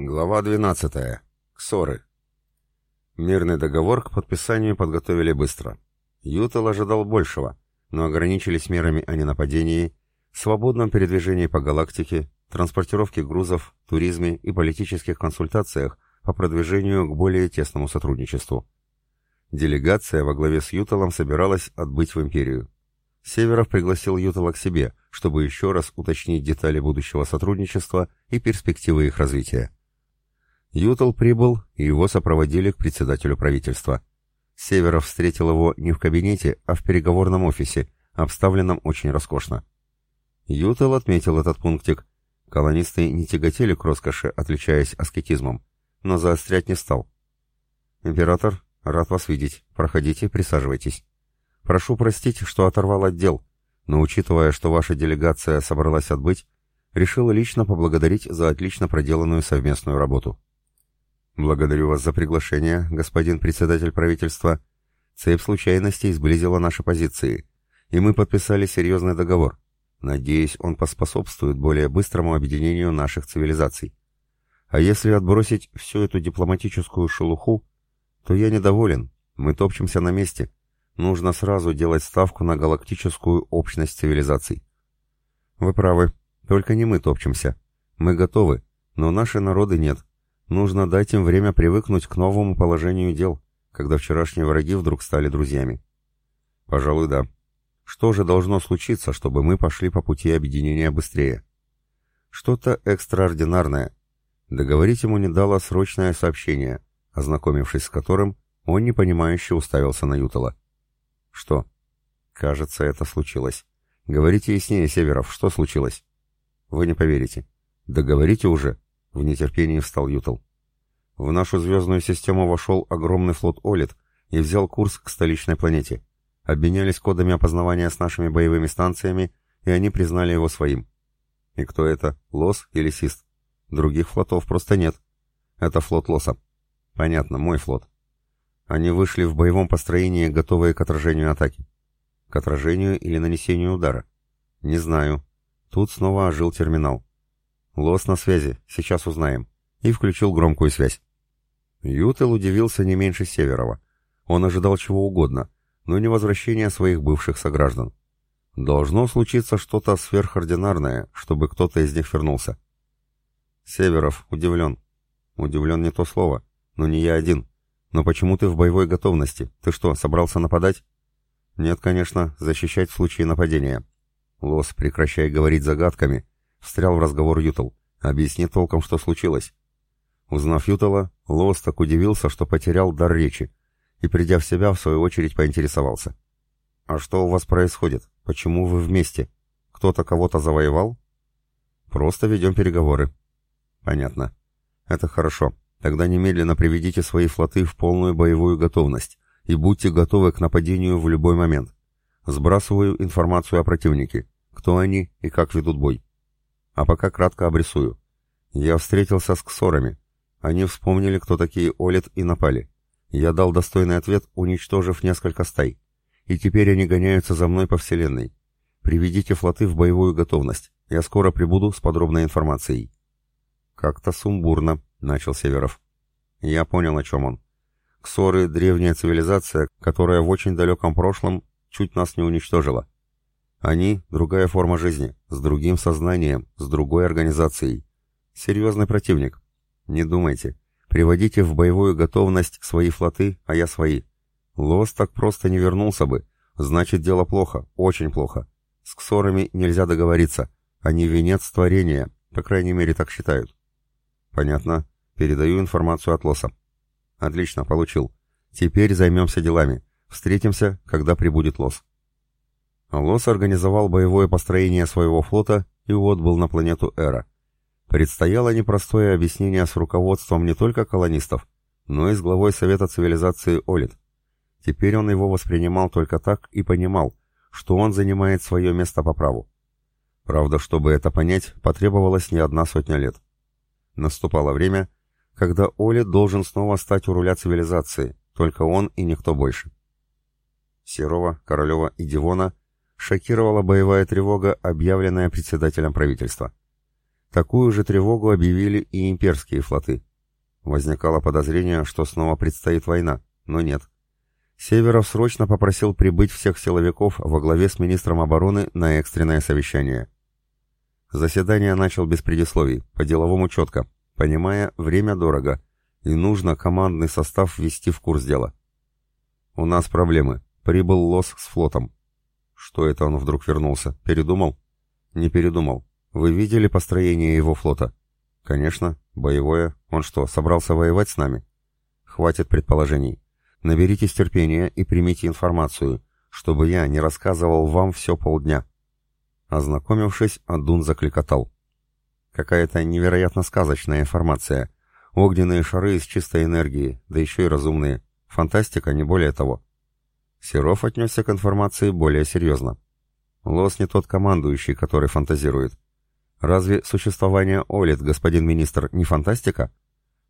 Глава 12. Ксоры. Мирный договор к подписанию подготовили быстро. Ютел ожидал большего, но ограничились мерами о ненападении, свободном передвижении по галактике, транспортировке грузов, туризме и политических консультациях по продвижению к более тесному сотрудничеству. Делегация во главе с Ютелом собиралась отбыть в Империю. Северов пригласил Ютела к себе, чтобы еще раз уточнить детали будущего сотрудничества и перспективы их развития. Ютл прибыл, и его сопроводили к председателю правительства. Северов встретил его не в кабинете, а в переговорном офисе, обставленном очень роскошно. Ютл отметил этот пунктик. Колонисты не тяготели к роскоши, отличаясь аскетизмом, но заострять не стал. «Император, рад вас видеть. Проходите, присаживайтесь. Прошу простить, что оторвал отдел, но учитывая, что ваша делегация собралась отбыть, решил лично поблагодарить за отлично проделанную совместную работу». «Благодарю вас за приглашение, господин председатель правительства. Цепь случайностей сблизила наши позиции, и мы подписали серьезный договор. Надеюсь, он поспособствует более быстрому объединению наших цивилизаций. А если отбросить всю эту дипломатическую шелуху, то я недоволен, мы топчемся на месте. Нужно сразу делать ставку на галактическую общность цивилизаций». «Вы правы, только не мы топчемся. Мы готовы, но наши народы нет». Нужно дать им время привыкнуть к новому положению дел, когда вчерашние враги вдруг стали друзьями. Пожалуй, да. Что же должно случиться, чтобы мы пошли по пути объединения быстрее? Что-то экстраординарное. Договорить ему не дало срочное сообщение, ознакомившись с которым, он непонимающе уставился на Ютала. Что? Кажется, это случилось. Говорите яснее, Северов, что случилось? Вы не поверите. Договорите уже, в нетерпении встал Ютл. В нашу звездную систему вошел огромный флот Олит и взял курс к столичной планете. Обменялись кодами опознавания с нашими боевыми станциями, и они признали его своим. И кто это, Лос или Сист? Других флотов просто нет. Это флот Лоса. Понятно, мой флот. Они вышли в боевом построении, готовые к отражению атаки. К отражению или нанесению удара? Не знаю. Тут снова ожил терминал. «Лос на связи, сейчас узнаем». И включил громкую связь. Ютел удивился не меньше Северова. Он ожидал чего угодно, но не возвращения своих бывших сограждан. Должно случиться что-то сверхординарное, чтобы кто-то из них вернулся. Северов удивлен. Удивлен не то слово, но не я один. Но почему ты в боевой готовности? Ты что, собрался нападать? Нет, конечно, защищать в случае нападения. Лос, прекращай говорить загадками Встрял в разговор Ютал. «Объясни толком, что случилось». Узнав Ютала, Лоус так удивился, что потерял дар речи, и, придя в себя, в свою очередь поинтересовался. «А что у вас происходит? Почему вы вместе? Кто-то кого-то завоевал?» «Просто ведем переговоры». «Понятно. Это хорошо. Тогда немедленно приведите свои флоты в полную боевую готовность и будьте готовы к нападению в любой момент. Сбрасываю информацию о противнике, кто они и как ведут бой. А пока кратко обрисую. Я встретился с ксорами. Они вспомнили, кто такие Олит, и напали. Я дал достойный ответ, уничтожив несколько стай. И теперь они гоняются за мной по вселенной. Приведите флоты в боевую готовность. Я скоро прибуду с подробной информацией. Как-то сумбурно, начал Северов. Я понял, о чем он. Ксоры — древняя цивилизация, которая в очень далеком прошлом чуть нас не уничтожила. Они — другая форма жизни, с другим сознанием, с другой организацией. Серьезный противник. Не думайте. Приводите в боевую готовность свои флоты, а я свои. Лос так просто не вернулся бы. Значит, дело плохо, очень плохо. С ксорами нельзя договориться. Они венец творения, по крайней мере, так считают. Понятно. Передаю информацию от Лоса. Отлично, получил. Теперь займемся делами. Встретимся, когда прибудет Лос. Лос организовал боевое построение своего флота и отбыл на планету Эра. Предстояло непростое объяснение с руководством не только колонистов, но и с главой Совета цивилизации Олит. Теперь он его воспринимал только так и понимал, что он занимает свое место по праву. Правда, чтобы это понять, потребовалось не одна сотня лет. Наступало время, когда Олит должен снова стать у руля цивилизации, только он и никто больше. Серова, Королева и Дивона шокировала боевая тревога, объявленная председателем правительства. Такую же тревогу объявили и имперские флоты. Возникало подозрение, что снова предстоит война, но нет. Северов срочно попросил прибыть всех силовиков во главе с министром обороны на экстренное совещание. Заседание начал без предисловий, по-деловому четко, понимая, время дорого, и нужно командный состав ввести в курс дела. «У нас проблемы. Прибыл лос с флотом». «Что это он вдруг вернулся? Передумал?» «Не передумал. Вы видели построение его флота?» «Конечно. Боевое. Он что, собрался воевать с нами?» «Хватит предположений. Наберитесь терпения и примите информацию, чтобы я не рассказывал вам все полдня». Ознакомившись, Адун закликотал. Какая-то невероятно сказочная информация. Огненные шары из чистой энергии, да еще и разумные. Фантастика, не более того. Серов отнесся к информации более серьезно. Лос не тот командующий, который фантазирует. Разве существование Олит, господин министр, не фантастика?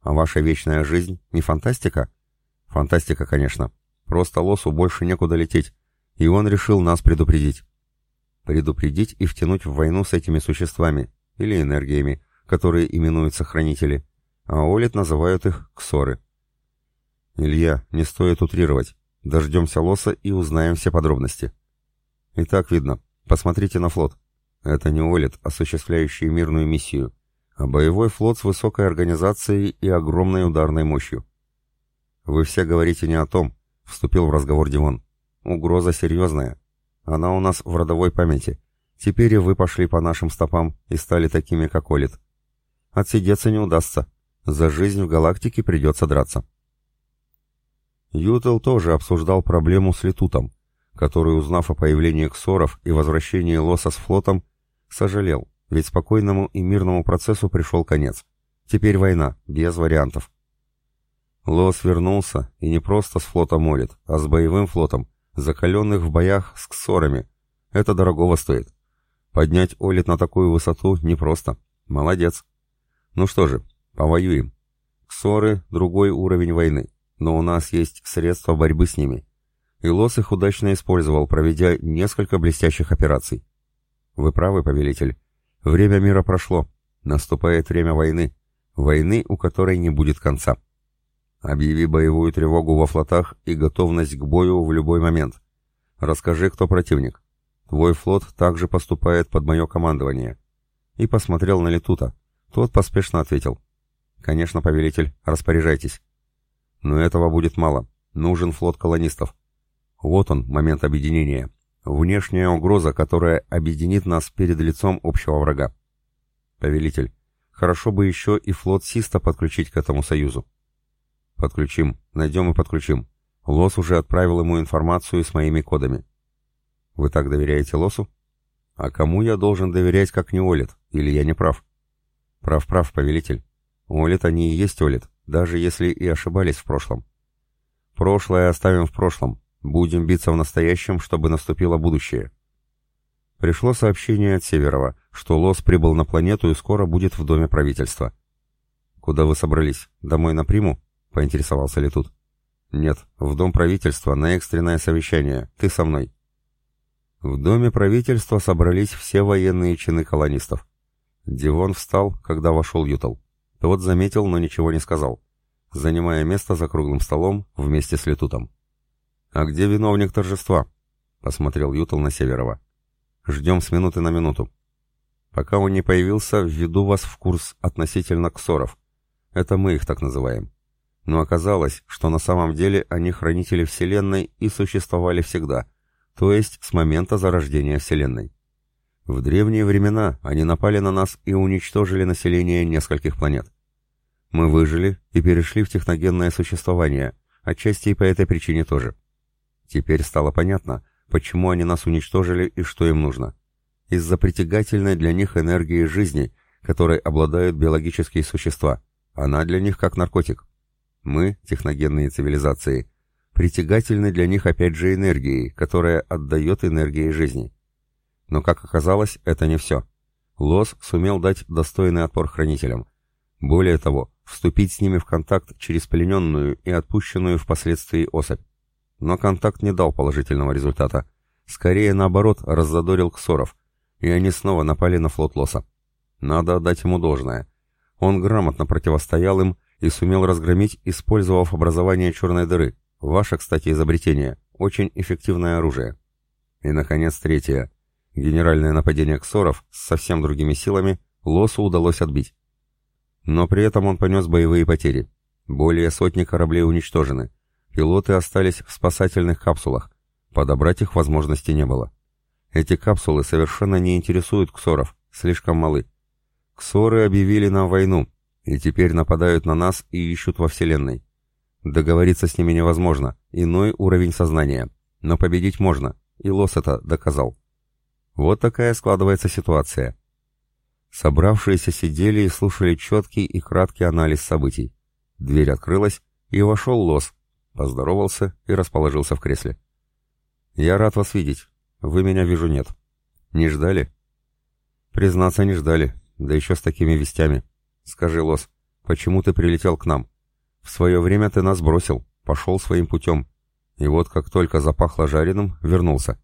А ваша вечная жизнь не фантастика? Фантастика, конечно. Просто Лосу больше некуда лететь, и он решил нас предупредить. Предупредить и втянуть в войну с этими существами, или энергиями, которые именуются хранители, а Олит называют их ксоры. Илья, не стоит утрировать. Дождемся Лоса и узнаем все подробности. Итак, видно. Посмотрите на флот. Это не Олит, осуществляющий мирную миссию, а боевой флот с высокой организацией и огромной ударной мощью. «Вы все говорите не о том», — вступил в разговор Димон. «Угроза серьезная. Она у нас в родовой памяти. Теперь и вы пошли по нашим стопам и стали такими, как Олит. Отсидеться не удастся. За жизнь в галактике придется драться». Ютел тоже обсуждал проблему с Летутом, который, узнав о появлении Ксоров и возвращении Лоса с флотом, сожалел, ведь спокойному и мирному процессу пришел конец. Теперь война, без вариантов. Лос вернулся, и не просто с флотом молит, а с боевым флотом, закаленных в боях с ксорами. Это дорогого стоит. Поднять Олит на такую высоту непросто. Молодец. Ну что же, повоюем. Ксоры — другой уровень войны, но у нас есть средства борьбы с ними. И Лос их удачно использовал, проведя несколько блестящих операций. Вы правы, повелитель. Время мира прошло. Наступает время войны. Войны, у которой не будет конца. Объяви боевую тревогу во флотах и готовность к бою в любой момент. Расскажи, кто противник. Твой флот также поступает под мое командование. И посмотрел на Летута. Тот поспешно ответил. Конечно, повелитель, распоряжайтесь. Но этого будет мало. Нужен флот колонистов. Вот он, момент объединения. Внешняя угроза, которая объединит нас перед лицом общего врага. Повелитель, хорошо бы еще и флот Систа подключить к этому союзу. «Подключим. Найдем и подключим. Лос уже отправил ему информацию с моими кодами». «Вы так доверяете Лосу?» «А кому я должен доверять, как не Олит? Или я не прав?» «Прав-прав, повелитель. Олит они и есть Олит, даже если и ошибались в прошлом. Прошлое оставим в прошлом. Будем биться в настоящем, чтобы наступило будущее». Пришло сообщение от Северова, что Лос прибыл на планету и скоро будет в доме правительства. «Куда вы собрались? Домой на приму?» — поинтересовался Летут. «Нет, в дом правительства, на экстренное совещание. Ты со мной». В доме правительства собрались все военные чины колонистов. Дивон встал, когда вошел Ютал. Тот заметил, но ничего не сказал, занимая место за круглым столом вместе с Летутом. «А где виновник торжества?» — посмотрел Ютал на Северова. «Ждем с минуты на минуту. Пока он не появился, введу вас в курс относительно ксоров. Это мы их так называем но оказалось, что на самом деле они хранители Вселенной и существовали всегда, то есть с момента зарождения Вселенной. В древние времена они напали на нас и уничтожили население нескольких планет. Мы выжили и перешли в техногенное существование, отчасти и по этой причине тоже. Теперь стало понятно, почему они нас уничтожили и что им нужно. Из-за притягательной для них энергии жизни, которой обладают биологические существа. Она для них как наркотик. Мы, техногенные цивилизации, притягательны для них опять же энергией, которая отдает энергией жизни. Но, как оказалось, это не все. Лос сумел дать достойный отпор хранителям. Более того, вступить с ними в контакт через плененную и отпущенную впоследствии особь. Но контакт не дал положительного результата. Скорее, наоборот, раззадорил ксоров, и они снова напали на флот Лоса. Надо отдать ему должное. Он грамотно противостоял им и сумел разгромить, использовав образование черной дыры. Ваше, кстати, изобретение. Очень эффективное оружие. И, наконец, третье. Генеральное нападение ксоров с совсем другими силами Лосу удалось отбить. Но при этом он понес боевые потери. Более сотни кораблей уничтожены. Пилоты остались в спасательных капсулах. Подобрать их возможности не было. Эти капсулы совершенно не интересуют ксоров, слишком малы. Ксоры объявили нам войну, и теперь нападают на нас и ищут во Вселенной. Договориться с ними невозможно, иной уровень сознания. Но победить можно, и Лос это доказал. Вот такая складывается ситуация. Собравшиеся сидели и слушали четкий и краткий анализ событий. Дверь открылась, и вошел Лос, поздоровался и расположился в кресле. «Я рад вас видеть. Вы меня, вижу, нет. Не ждали?» «Признаться, не ждали, да еще с такими вестями. Скажи, Лос, почему ты прилетел к нам? В свое время ты нас бросил, пошел своим путем. И вот как только запахло жареным, вернулся.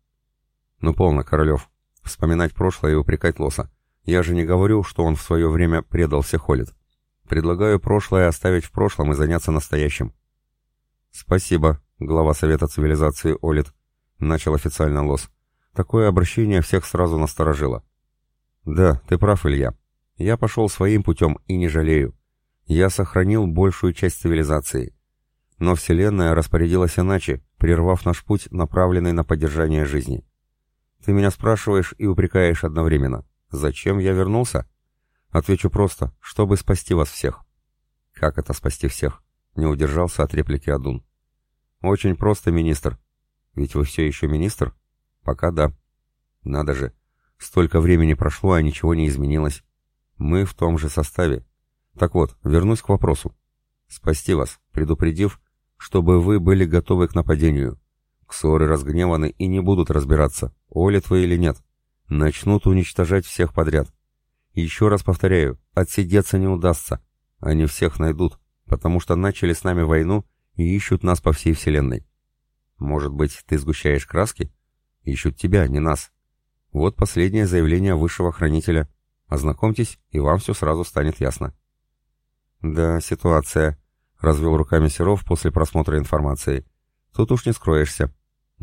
Ну полно, Королев. Вспоминать прошлое и упрекать Лоса. Я же не говорю, что он в свое время предал всех Олит. Предлагаю прошлое оставить в прошлом и заняться настоящим. Спасибо, глава Совета Цивилизации Олит. Начал официально Лос. Такое обращение всех сразу насторожило. Да, ты прав, Илья. Я пошел своим путем и не жалею. Я сохранил большую часть цивилизации. Но Вселенная распорядилась иначе, прервав наш путь, направленный на поддержание жизни. Ты меня спрашиваешь и упрекаешь одновременно. Зачем я вернулся? Отвечу просто, чтобы спасти вас всех. Как это спасти всех? Не удержался от реплики Адун. Очень просто, министр. Ведь вы все еще министр? Пока да. Надо же. Столько времени прошло, а ничего не изменилось. Мы в том же составе. Так вот, вернусь к вопросу. Спасти вас, предупредив, чтобы вы были готовы к нападению. Ксоры разгневаны и не будут разбираться, олит вы или нет. Начнут уничтожать всех подряд. Еще раз повторяю, отсидеться не удастся. Они всех найдут, потому что начали с нами войну и ищут нас по всей вселенной. Может быть, ты сгущаешь краски? Ищут тебя, не нас. Вот последнее заявление высшего хранителя. Ознакомьтесь, и вам все сразу станет ясно. Да, ситуация, развел руками Серов после просмотра информации. Тут уж не скроешься.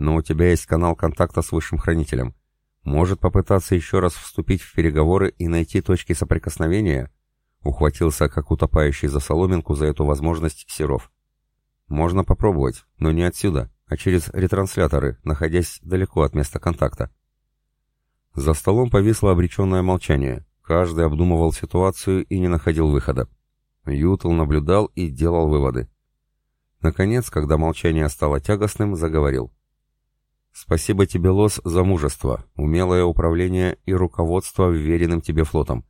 Но у тебя есть канал контакта с высшим хранителем. Может попытаться еще раз вступить в переговоры и найти точки соприкосновения? Ухватился, как утопающий за соломинку, за эту возможность Серов. Можно попробовать, но не отсюда, а через ретрансляторы, находясь далеко от места контакта. За столом повисло обреченное молчание. Каждый обдумывал ситуацию и не находил выхода. Ютл наблюдал и делал выводы. Наконец, когда молчание стало тягостным, заговорил. «Спасибо тебе, Лос, за мужество, умелое управление и руководство вверенным тебе флотом.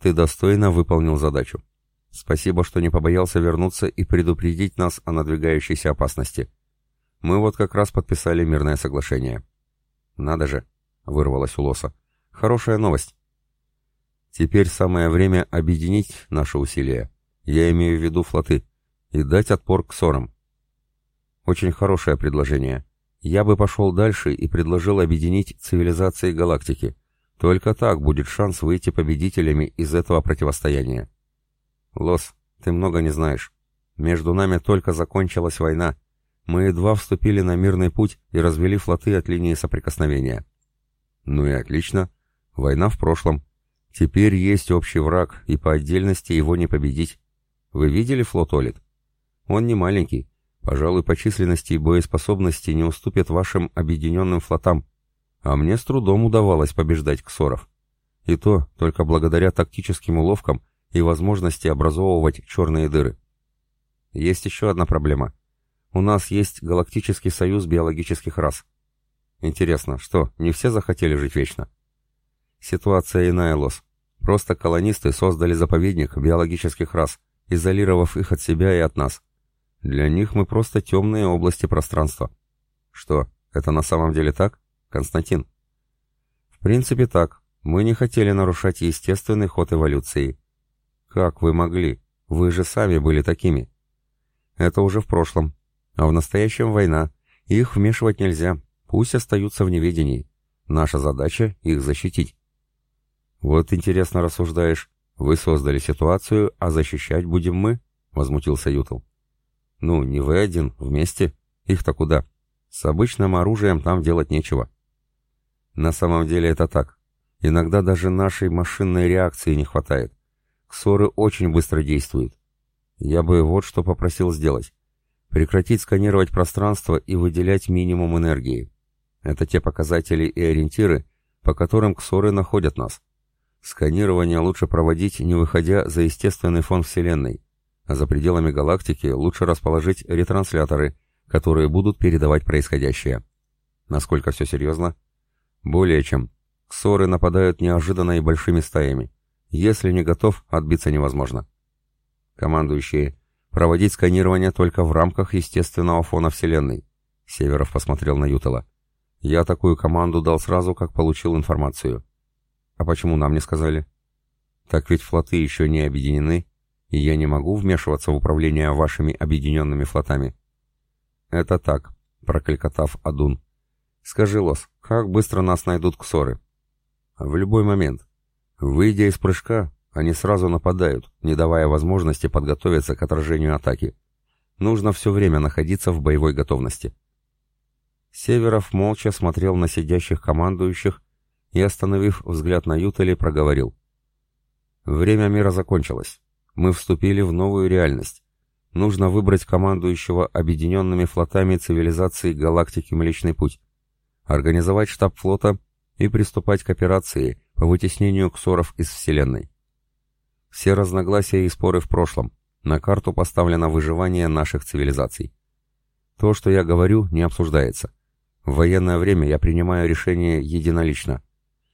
Ты достойно выполнил задачу. Спасибо, что не побоялся вернуться и предупредить нас о надвигающейся опасности. Мы вот как раз подписали мирное соглашение». «Надо же», — вырвалось у Лоса. «Хорошая новость. Теперь самое время объединить наши усилия. Я имею в виду флоты. И дать отпор к ссорам. Очень хорошее предложение. Я бы пошел дальше и предложил объединить цивилизации галактики. Только так будет шанс выйти победителями из этого противостояния. Лос, ты много не знаешь. Между нами только закончилась война. Мы едва вступили на мирный путь и развели флоты от линии соприкосновения. Ну и отлично. Война в прошлом. Теперь есть общий враг, и по отдельности его не победить. Вы видели флот Олит? Он не маленький. Пожалуй, по численности и боеспособности не уступит вашим объединенным флотам. А мне с трудом удавалось побеждать ксоров. И то только благодаря тактическим уловкам и возможности образовывать черные дыры. Есть еще одна проблема. У нас есть Галактический союз биологических рас. Интересно, что, не все захотели жить вечно? Ситуация иная, Лос. Просто колонисты создали заповедник биологических рас, изолировав их от себя и от нас. Для них мы просто темные области пространства. Что, это на самом деле так, Константин? В принципе так. Мы не хотели нарушать естественный ход эволюции. Как вы могли? Вы же сами были такими. Это уже в прошлом. А в настоящем война. Их вмешивать нельзя. Пусть остаются в неведении. Наша задача — их защитить. «Вот интересно рассуждаешь. Вы создали ситуацию, а защищать будем мы?» — возмутился Ютл. «Ну, не вы один, вместе. Их-то куда? С обычным оружием там делать нечего». «На самом деле это так. Иногда даже нашей машинной реакции не хватает. Ксоры очень быстро действуют. Я бы вот что попросил сделать. Прекратить сканировать пространство и выделять минимум энергии. Это те показатели и ориентиры, по которым ксоры находят нас. Сканирование лучше проводить, не выходя за естественный фон Вселенной, за пределами галактики лучше расположить ретрансляторы, которые будут передавать происходящее. Насколько все серьезно? Более чем. Ксоры нападают неожиданно и большими стаями. Если не готов, отбиться невозможно. Командующие, проводить сканирование только в рамках естественного фона Вселенной. Северов посмотрел на Ютала. Я такую команду дал сразу, как получил информацию. А почему нам не сказали? Так ведь флоты еще не объединены, я не могу вмешиваться в управление вашими объединенными флотами. Это так, прокликотав Адун. Скажи, Лос, как быстро нас найдут ксоры? В любой момент. Выйдя из прыжка, они сразу нападают, не давая возможности подготовиться к отражению атаки. Нужно все время находиться в боевой готовности. Северов молча смотрел на сидящих командующих и, остановив взгляд на Ютали, проговорил. «Время мира закончилось. Мы вступили в новую реальность. Нужно выбрать командующего объединенными флотами цивилизации галактики Млечный Путь, организовать штаб флота и приступать к операции по вытеснению ксоров из Вселенной. Все разногласия и споры в прошлом. На карту поставлено выживание наших цивилизаций. То, что я говорю, не обсуждается. В военное время я принимаю решение единолично.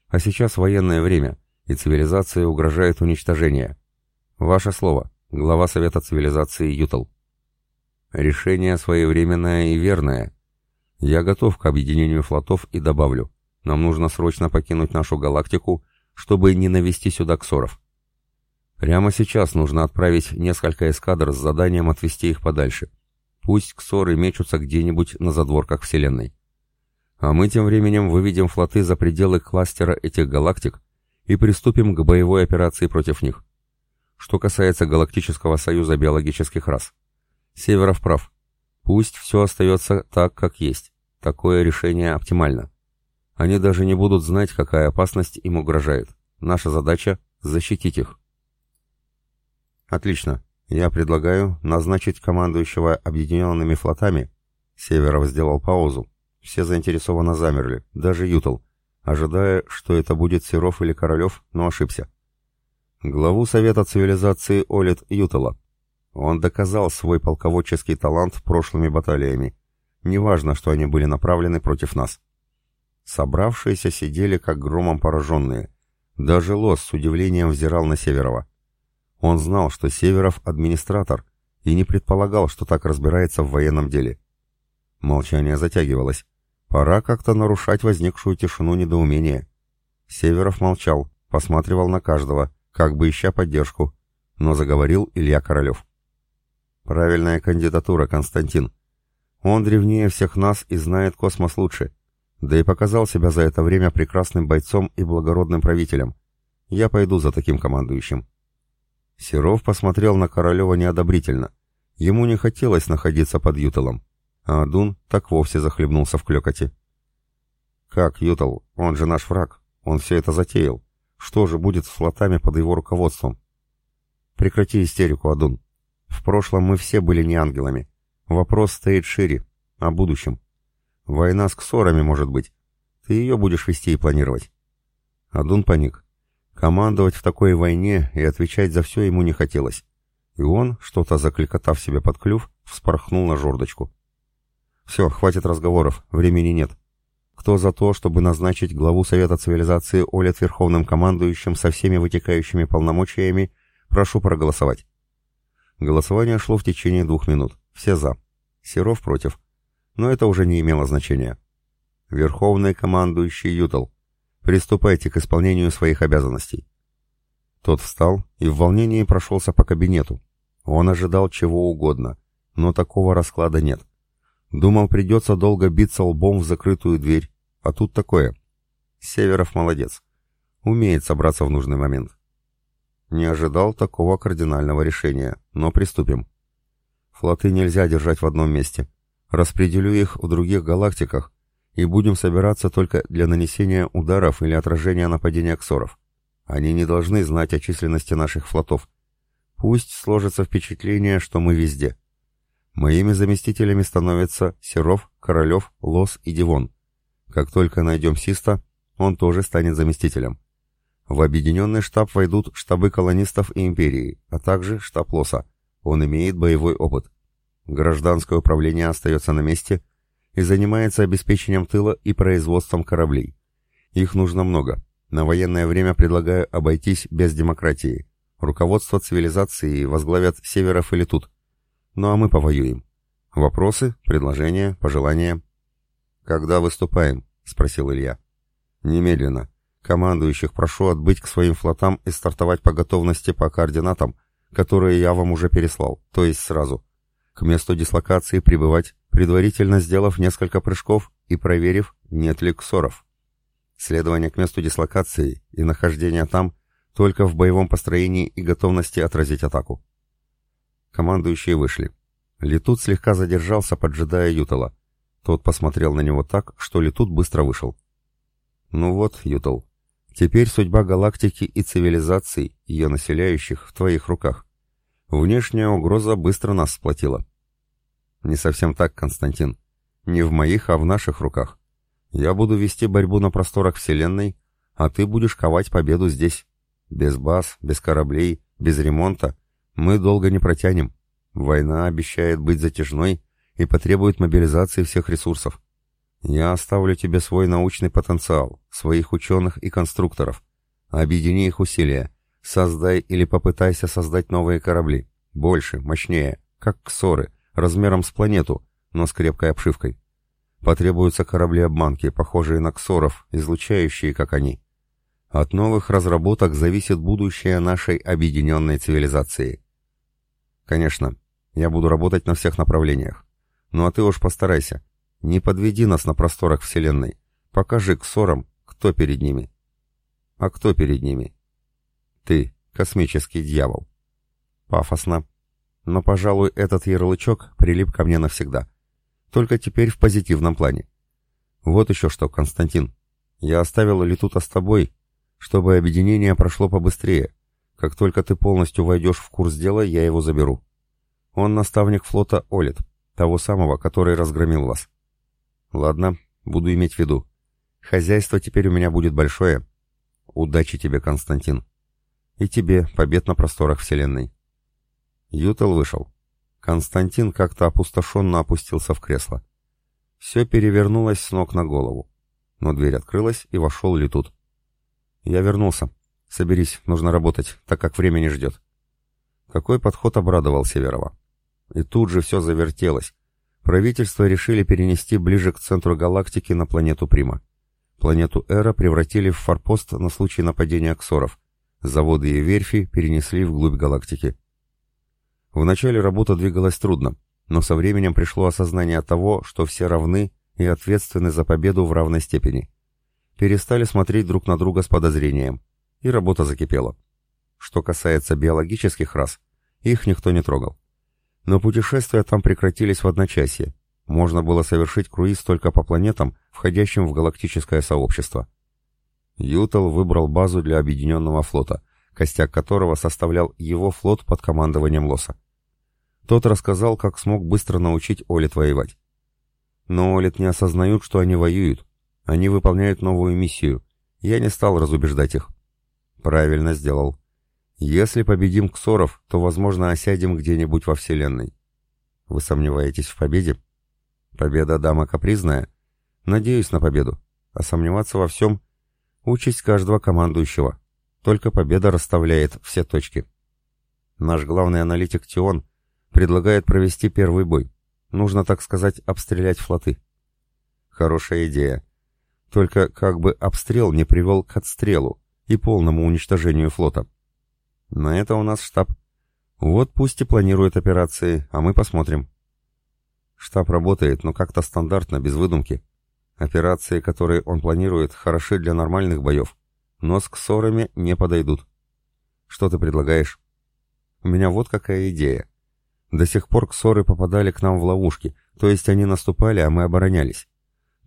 А сейчас военное время, и цивилизации угрожает уничтожение. Ваше слово, глава Совета цивилизации Ютал. Решение своевременное и верное. Я готов к объединению флотов и добавлю. Нам нужно срочно покинуть нашу галактику, чтобы не навести сюда ксоров. Прямо сейчас нужно отправить несколько эскадр с заданием отвести их подальше. Пусть ксоры мечутся где-нибудь на задворках Вселенной. А мы тем временем выведем флоты за пределы кластера этих галактик и приступим к боевой операции против них. Что касается Галактического союза биологических рас. Северов прав. Пусть все остается так, как есть. Такое решение оптимально. Они даже не будут знать, какая опасность им угрожает. Наша задача — защитить их. Отлично. Я предлагаю назначить командующего объединенными флотами. Северов сделал паузу, все заинтересованно замерли, даже Ютл, ожидая, что это будет Серов или Королев, но ошибся. Главу Совета цивилизации Олит Ютала. Он доказал свой полководческий талант прошлыми баталиями. Неважно, что они были направлены против нас. Собравшиеся сидели как громом пораженные. Даже Лос с удивлением взирал на Северова. Он знал, что Северов администратор, и не предполагал, что так разбирается в военном деле. Молчание затягивалось. Пора как-то нарушать возникшую тишину недоумения. Северов молчал, посматривал на каждого, как бы ища поддержку, но заговорил Илья Королев. «Правильная кандидатура, Константин. Он древнее всех нас и знает космос лучше, да и показал себя за это время прекрасным бойцом и благородным правителем. Я пойду за таким командующим». Серов посмотрел на Королева неодобрительно. Ему не хотелось находиться под Ютелом а Адун так вовсе захлебнулся в клёкоте. «Как, Ютал? Он же наш враг. Он все это затеял. Что же будет с флотами под его руководством?» «Прекрати истерику, Адун. В прошлом мы все были не ангелами. Вопрос стоит шире, о будущем. Война с ксорами, может быть. Ты ее будешь вести и планировать». Адун паник. Командовать в такой войне и отвечать за все ему не хотелось. И он, что-то закликотав себе под клюв, вспорхнул на жердочку. Все, хватит разговоров, времени нет. Кто за то, чтобы назначить главу Совета Цивилизации Олет Верховным Командующим со всеми вытекающими полномочиями, прошу проголосовать. Голосование шло в течение двух минут. Все за. Серов против. Но это уже не имело значения. Верховный командующий Ютал, приступайте к исполнению своих обязанностей. Тот встал и в волнении прошелся по кабинету. Он ожидал чего угодно, но такого расклада нет. Думал, придется долго биться лбом в закрытую дверь, а тут такое. Северов молодец. Умеет собраться в нужный момент. Не ожидал такого кардинального решения, но приступим. Флоты нельзя держать в одном месте. Распределю их в других галактиках, и будем собираться только для нанесения ударов или отражения нападения ксоров. Они не должны знать о численности наших флотов. Пусть сложится впечатление, что мы везде. Моими заместителями становятся Серов, Королев, Лос и Дивон. Как только найдем Систа, он тоже станет заместителем. В объединенный штаб войдут штабы колонистов и империи, а также штаб Лоса. Он имеет боевой опыт. Гражданское управление остается на месте и занимается обеспечением тыла и производством кораблей. Их нужно много. На военное время предлагаю обойтись без демократии. Руководство цивилизации возглавят Северов или тут. Ну а мы повоюем. Вопросы, предложения, пожелания? «Когда выступаем?» — спросил Илья. «Немедленно. Командующих прошу отбыть к своим флотам и стартовать по готовности по координатам, которые я вам уже переслал, то есть сразу. К месту дислокации прибывать, предварительно сделав несколько прыжков и проверив, нет ли ксоров. Следование к месту дислокации и нахождение там только в боевом построении и готовности отразить атаку. Командующие вышли. Летут слегка задержался, поджидая Ютала. Тот посмотрел на него так, что Летут быстро вышел. «Ну вот, Ютал, Теперь судьба галактики и цивилизаций, ее населяющих, в твоих руках. Внешняя угроза быстро нас сплотила. Не совсем так, Константин. Не в моих, а в наших руках. Я буду вести борьбу на просторах Вселенной, а ты будешь ковать победу здесь. Без баз, без кораблей, без ремонта. Мы долго не протянем. Война обещает быть затяжной и потребует мобилизации всех ресурсов. Я оставлю тебе свой научный потенциал, своих ученых и конструкторов. Объедини их усилия. Создай или попытайся создать новые корабли. Больше, мощнее, как ксоры, размером с планету, но с крепкой обшивкой. Потребуются корабли-обманки, похожие на ксоров, излучающие, как они. От новых разработок зависит будущее нашей объединенной цивилизации. Конечно, я буду работать на всех направлениях. Ну а ты уж постарайся. Не подведи нас на просторах Вселенной. Покажи ксорам, кто перед ними. А кто перед ними? Ты, космический дьявол. Пафосно. Но, пожалуй, этот ярлычок прилип ко мне навсегда. Только теперь в позитивном плане. Вот еще что, Константин. Я оставил Летута с тобой, чтобы объединение прошло побыстрее. Как только ты полностью войдешь в курс дела, я его заберу. Он наставник флота Олит, того самого, который разгромил вас. Ладно, буду иметь в виду. Хозяйство теперь у меня будет большое. Удачи тебе, Константин. И тебе побед на просторах Вселенной. Ютел вышел. Константин как-то опустошенно опустился в кресло. Все перевернулось с ног на голову. Но дверь открылась, и вошел Летут. «Я вернулся. Соберись, нужно работать, так как время не ждет». Какой подход обрадовал Северова. И тут же все завертелось, правительство решили перенести ближе к центру галактики на планету Прима. Планету Эра превратили в форпост на случай нападения ксоров. Заводы и верфи перенесли вглубь галактики. Вначале работа двигалась трудно, но со временем пришло осознание того, что все равны и ответственны за победу в равной степени. Перестали смотреть друг на друга с подозрением, и работа закипела. Что касается биологических рас, их никто не трогал. Но путешествия там прекратились в одночасье. Можно было совершить круиз только по планетам, входящим в галактическое сообщество. Ютал выбрал базу для объединенного флота, костяк которого составлял его флот под командованием Лоса. Тот рассказал, как смог быстро научить Олит воевать. Но Олит не осознают, что они воюют. Они выполняют новую миссию. Я не стал разубеждать их. Правильно сделал. Если победим Ксоров, то, возможно, осядем где-нибудь во Вселенной. Вы сомневаетесь в победе? Победа дама капризная? Надеюсь на победу. А сомневаться во всем — участь каждого командующего. Только победа расставляет все точки. Наш главный аналитик Тион предлагает провести первый бой. Нужно, так сказать, обстрелять флоты. Хорошая идея. Только как бы обстрел не привел к отстрелу и полному уничтожению флота. На это у нас штаб. Вот пусть и планирует операции, а мы посмотрим. Штаб работает, но как-то стандартно, без выдумки. Операции, которые он планирует, хороши для нормальных боев. но с ксорами не подойдут. Что ты предлагаешь? У меня вот какая идея. До сих пор ксоры попадали к нам в ловушки, то есть они наступали, а мы оборонялись.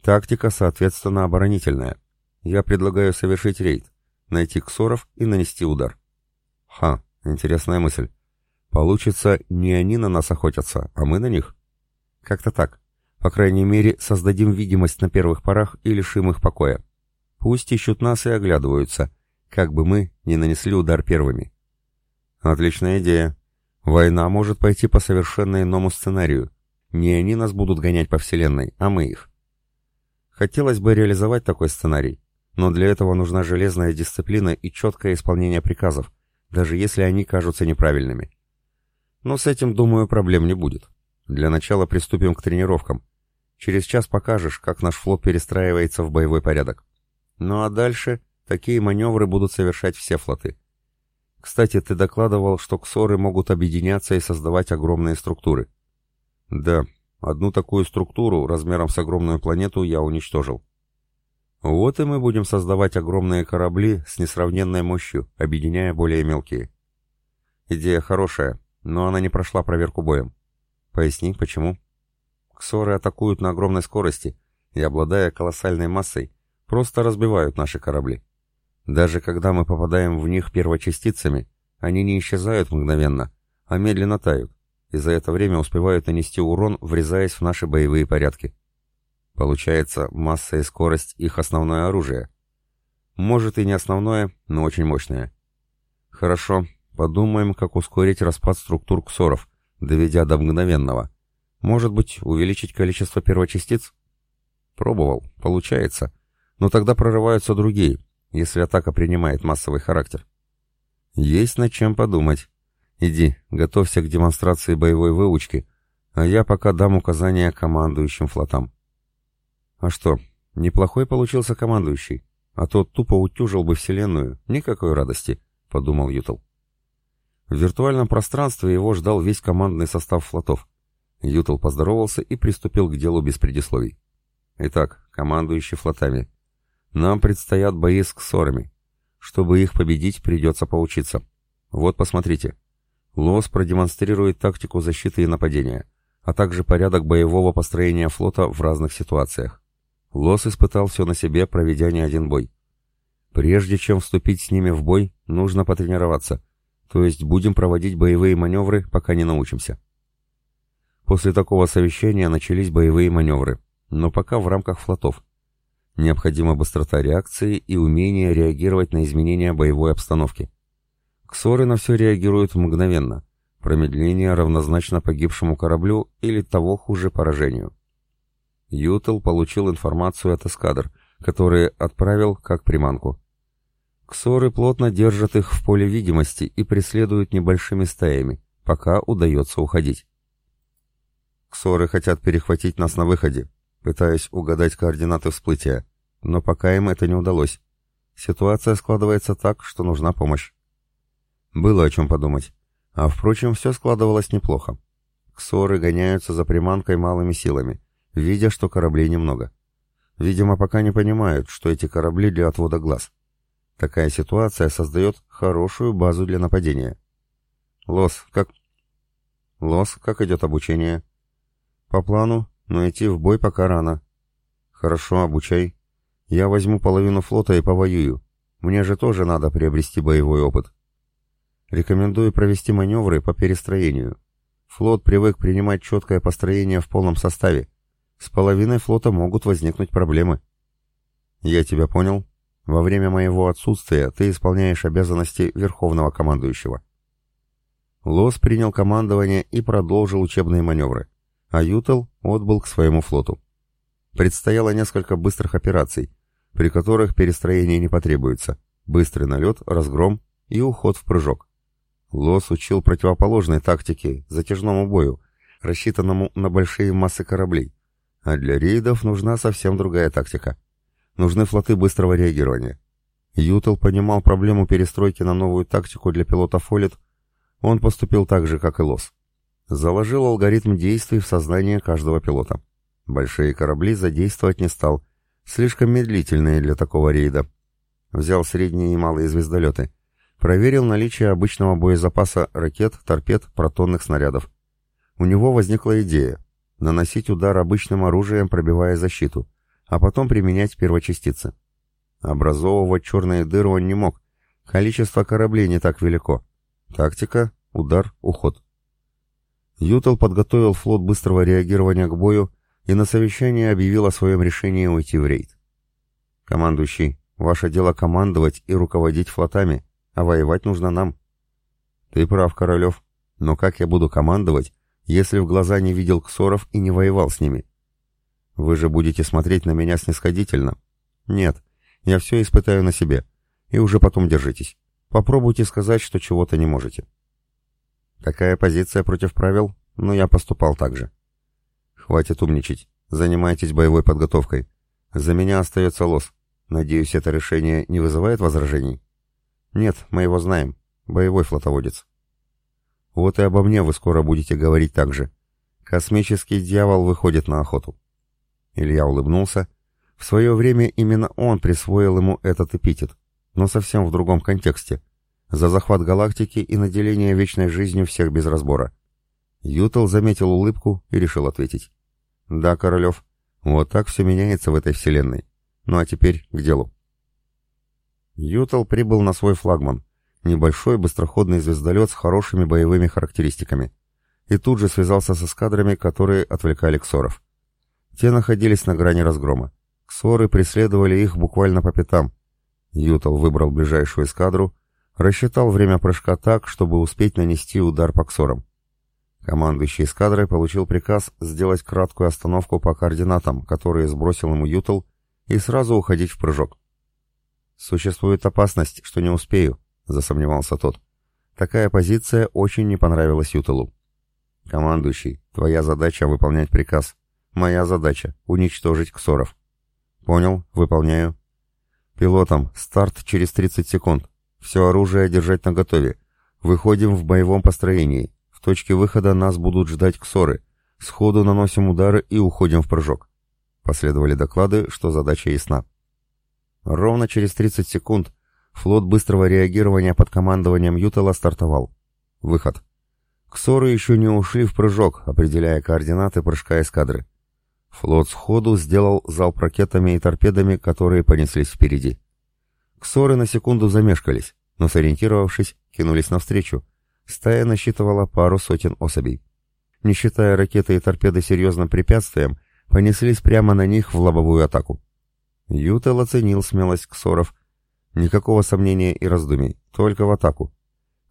Тактика, соответственно, оборонительная. Я предлагаю совершить рейд, найти ксоров и нанести удар. Ха, интересная мысль. Получится, не они на нас охотятся, а мы на них. Как-то так. По крайней мере, создадим видимость на первых порах и лишим их покоя. Пусть ищут нас и оглядываются, как бы мы не нанесли удар первыми. Отличная идея. Война может пойти по совершенно иному сценарию. Не они нас будут гонять по вселенной, а мы их. Хотелось бы реализовать такой сценарий, но для этого нужна железная дисциплина и четкое исполнение приказов, даже если они кажутся неправильными. Но с этим, думаю, проблем не будет. Для начала приступим к тренировкам. Через час покажешь, как наш флот перестраивается в боевой порядок. Ну а дальше такие маневры будут совершать все флоты. Кстати, ты докладывал, что ксоры могут объединяться и создавать огромные структуры. Да, одну такую структуру размером с огромную планету я уничтожил. Вот и мы будем создавать огромные корабли с несравненной мощью, объединяя более мелкие. Идея хорошая, но она не прошла проверку боем. Поясни, почему? Ксоры атакуют на огромной скорости и, обладая колоссальной массой, просто разбивают наши корабли. Даже когда мы попадаем в них первочастицами, они не исчезают мгновенно, а медленно тают, и за это время успевают нанести урон, врезаясь в наши боевые порядки. Получается, масса и скорость — их основное оружие. Может и не основное, но очень мощное. Хорошо, подумаем, как ускорить распад структур ксоров, доведя до мгновенного. Может быть, увеличить количество первочастиц? Пробовал, получается. Но тогда прорываются другие, если атака принимает массовый характер. Есть над чем подумать. Иди, готовься к демонстрации боевой выучки, а я пока дам указания командующим флотам. А что, неплохой получился командующий, а тот тупо утюжил бы вселенную, никакой радости, подумал Ютл. В виртуальном пространстве его ждал весь командный состав флотов. Ютл поздоровался и приступил к делу без предисловий. Итак, командующий флотами. Нам предстоят бои с ксорами. Чтобы их победить, придется поучиться. Вот посмотрите. Лос продемонстрирует тактику защиты и нападения, а также порядок боевого построения флота в разных ситуациях. Лос испытал все на себе, проведя не один бой. Прежде чем вступить с ними в бой, нужно потренироваться, то есть будем проводить боевые маневры, пока не научимся. После такого совещания начались боевые маневры, но пока в рамках флотов. Необходима быстрота реакции и умение реагировать на изменения боевой обстановки. Ксоры на все реагируют мгновенно. Промедление равнозначно погибшему кораблю или того хуже поражению. Ютел получил информацию от эскадр, которые отправил как приманку. Ксоры плотно держат их в поле видимости и преследуют небольшими стаями, пока удается уходить. Ксоры хотят перехватить нас на выходе, пытаясь угадать координаты всплытия, но пока им это не удалось. Ситуация складывается так, что нужна помощь. Было о чем подумать. А впрочем, все складывалось неплохо. Ксоры гоняются за приманкой малыми силами, видя, что кораблей немного. Видимо, пока не понимают, что эти корабли для отвода глаз. Такая ситуация создает хорошую базу для нападения. Лос, как... Лос, как идет обучение? По плану, но идти в бой пока рано. Хорошо, обучай. Я возьму половину флота и повоюю. Мне же тоже надо приобрести боевой опыт. Рекомендую провести маневры по перестроению. Флот привык принимать четкое построение в полном составе. С половиной флота могут возникнуть проблемы. Я тебя понял. Во время моего отсутствия ты исполняешь обязанности Верховного командующего. Лос принял командование и продолжил учебные маневры а Ютел отбыл к своему флоту. Предстояло несколько быстрых операций, при которых перестроение не потребуется, быстрый налет, разгром и уход в прыжок. Лос учил противоположной тактике, затяжному бою, рассчитанному на большие массы кораблей, а для рейдов нужна совсем другая тактика. Нужны флоты быстрого реагирования. Ютел понимал проблему перестройки на новую тактику для пилота Фолит, он поступил так же, как и Лос. Заложил алгоритм действий в сознание каждого пилота. Большие корабли задействовать не стал, слишком медлительные для такого рейда. взял средние и малые звездолеты, проверил наличие обычного боезапаса ракет, торпед, протонных снарядов. У него возникла идея наносить удар обычным оружием, пробивая защиту, а потом применять первочастицы. Образовывать черные дыры он не мог, количество кораблей не так велико. Тактика, удар, уход. Ютел подготовил флот быстрого реагирования к бою и на совещании объявил о своем решении уйти в рейд. «Командующий, ваше дело командовать и руководить флотами, а воевать нужно нам». «Ты прав, Королев, но как я буду командовать, если в глаза не видел ксоров и не воевал с ними?» «Вы же будете смотреть на меня снисходительно?» «Нет, я все испытаю на себе, и уже потом держитесь. Попробуйте сказать, что чего-то не можете». Такая позиция против правил, но я поступал так же. Хватит умничать. Занимайтесь боевой подготовкой. За меня остается лос. Надеюсь, это решение не вызывает возражений? Нет, мы его знаем. Боевой флотоводец. Вот и обо мне вы скоро будете говорить так же. Космический дьявол выходит на охоту. Илья улыбнулся. В свое время именно он присвоил ему этот эпитет, но совсем в другом контексте. За захват галактики и наделение вечной жизнью всех без разбора. Ютел заметил улыбку и решил ответить. «Да, Королев, вот так все меняется в этой вселенной. Ну а теперь к делу». Ютел прибыл на свой флагман, небольшой быстроходный звездолет с хорошими боевыми характеристиками, и тут же связался с эскадрами, которые отвлекали ксоров. Те находились на грани разгрома. Ксоры преследовали их буквально по пятам. Ютел выбрал ближайшую эскадру, рассчитал время прыжка так, чтобы успеть нанести удар по ксорам. Командующий эскадрой получил приказ сделать краткую остановку по координатам, которые сбросил ему Ютл, и сразу уходить в прыжок. «Существует опасность, что не успею», — засомневался тот. Такая позиция очень не понравилась Ютелу. «Командующий, твоя задача — выполнять приказ. Моя задача — уничтожить ксоров». «Понял, выполняю». «Пилотам, старт через 30 секунд. Все оружие держать наготове. Выходим в боевом построении точке выхода нас будут ждать ксоры. Сходу наносим удары и уходим в прыжок. Последовали доклады, что задача ясна. Ровно через 30 секунд флот быстрого реагирования под командованием Ютела стартовал. Выход. Ксоры еще не ушли в прыжок, определяя координаты прыжка эскадры. Флот сходу сделал залп ракетами и торпедами, которые понеслись впереди. Ксоры на секунду замешкались, но сориентировавшись, кинулись навстречу, стая насчитывала пару сотен особей. Не считая ракеты и торпеды серьезным препятствием, понеслись прямо на них в лобовую атаку. Ютел оценил смелость ксоров. Никакого сомнения и раздумий, только в атаку.